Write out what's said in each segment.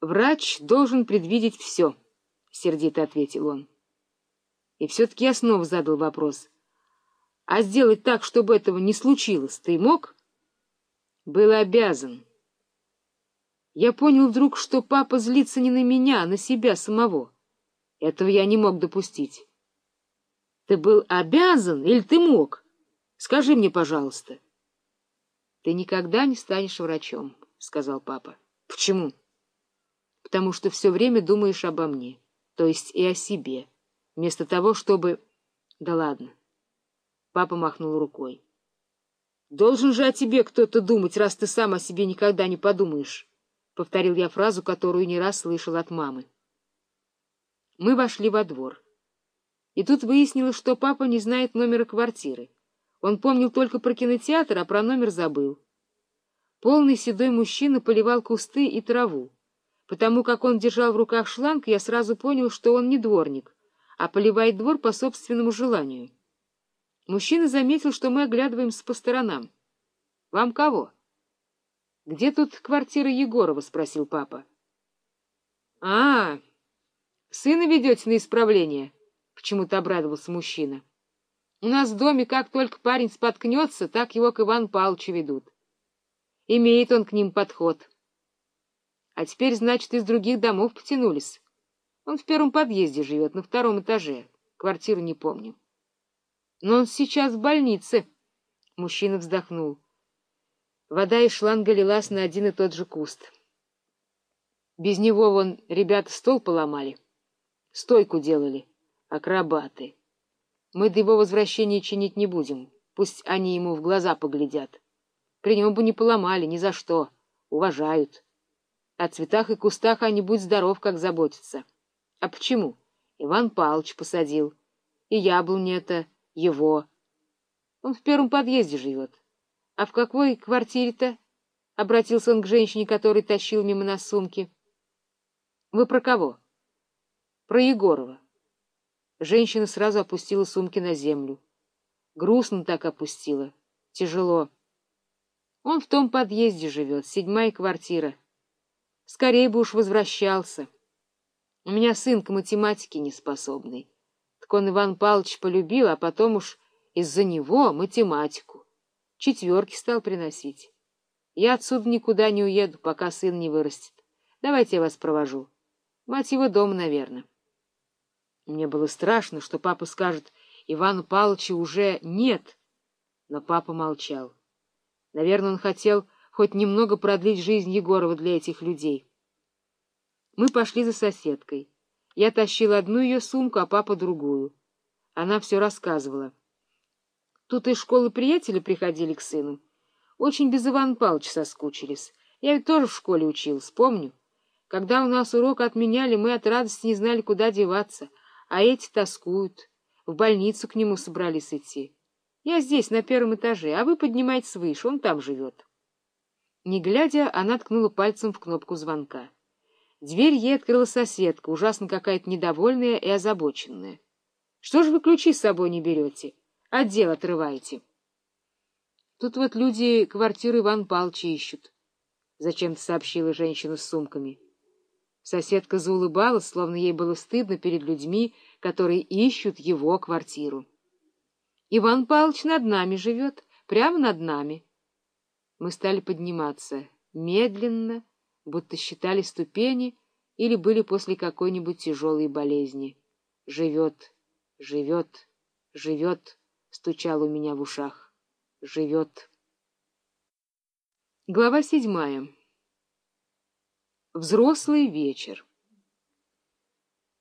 Врач должен предвидеть все, — сердито ответил он. И все-таки я снова задал вопрос. А сделать так, чтобы этого не случилось, ты мог? Был обязан. Я понял вдруг, что папа злится не на меня, а на себя самого. Этого я не мог допустить. Ты был обязан или ты мог? Скажи мне, пожалуйста. — Ты никогда не станешь врачом, — сказал папа. — Почему? — Потому что все время думаешь обо мне, то есть и о себе, вместо того, чтобы... Да ладно. Папа махнул рукой. — Должен же о тебе кто-то думать, раз ты сам о себе никогда не подумаешь, — повторил я фразу, которую не раз слышал от мамы. Мы вошли во двор. И тут выяснилось, что папа не знает номера квартиры. Он помнил только про кинотеатр, а про номер забыл. Полный седой мужчина поливал кусты и траву. Потому как он держал в руках шланг, я сразу понял, что он не дворник, а поливает двор по собственному желанию. Мужчина заметил, что мы оглядываемся по сторонам. — Вам кого? — Где тут квартира Егорова? — спросил папа. — А, сына ведете на исправление? — почему-то обрадовался мужчина. — у нас в доме как только парень споткнется, так его к Ивану Павловичу ведут. Имеет он к ним подход. А теперь, значит, из других домов потянулись. Он в первом подъезде живет, на втором этаже. Квартиру не помню. Но он сейчас в больнице. Мужчина вздохнул. Вода из шланга лилась на один и тот же куст. Без него вон ребята стол поломали. Стойку делали. Акробаты. Мы до его возвращения чинить не будем. Пусть они ему в глаза поглядят. При нем бы не поломали, ни за что. Уважают. О цветах и кустах они будь здоров, как заботятся. А почему? Иван Павлович посадил. И яблони это его. Он в первом подъезде живет. А в какой квартире-то? Обратился он к женщине, который тащил мимо нас сумки. Вы про кого? Про Егорова. Женщина сразу опустила сумки на землю. Грустно так опустила. Тяжело. Он в том подъезде живет, седьмая квартира. Скорее бы уж возвращался. У меня сын к математике неспособный. Так он Иван Павлович полюбил, а потом уж из-за него математику. Четверки стал приносить. Я отсюда никуда не уеду, пока сын не вырастет. Давайте я вас провожу. Мать его дома, наверное. Мне было страшно, что папа скажет, Ивану Павловичу уже нет. Но папа молчал. Наверное, он хотел хоть немного продлить жизнь Егорова для этих людей. Мы пошли за соседкой. Я тащила одну ее сумку, а папа другую. Она все рассказывала. Тут из школы приятели приходили к сыну. Очень без Ивана Павловича соскучились. Я ведь тоже в школе училась, помню. Когда у нас урок отменяли, мы от радости не знали, куда деваться — а эти тоскуют, в больницу к нему собрались идти. Я здесь, на первом этаже, а вы поднимайтесь выше, он там живет. Не глядя, она ткнула пальцем в кнопку звонка. Дверь ей открыла соседка, ужасно какая-то недовольная и озабоченная. — Что же вы ключи с собой не берете? Отдел отрываете. — Тут вот люди квартиру Иван Павловича ищут, — зачем-то сообщила женщина с сумками. Соседка заулыбалась, словно ей было стыдно перед людьми, которые ищут его квартиру. Иван Павлович над нами живет, прямо над нами. Мы стали подниматься, медленно, будто считали ступени или были после какой-нибудь тяжелой болезни. Живет, живет, живет, стучал у меня в ушах. Живет. Глава седьмая. Взрослый вечер.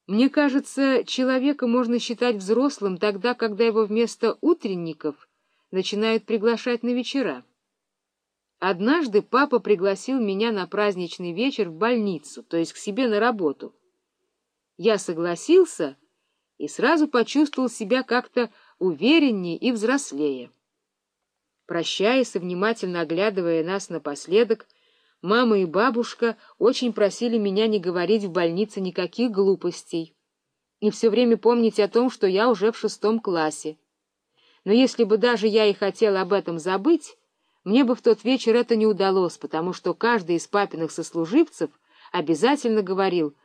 Мне кажется, человека можно считать взрослым тогда, когда его вместо утренников начинают приглашать на вечера. Однажды папа пригласил меня на праздничный вечер в больницу, то есть к себе на работу. Я согласился и сразу почувствовал себя как-то увереннее и взрослее. Прощаясь и внимательно оглядывая нас напоследок, Мама и бабушка очень просили меня не говорить в больнице никаких глупостей и все время помнить о том, что я уже в шестом классе. Но если бы даже я и хотела об этом забыть, мне бы в тот вечер это не удалось, потому что каждый из папиных сослуживцев обязательно говорил,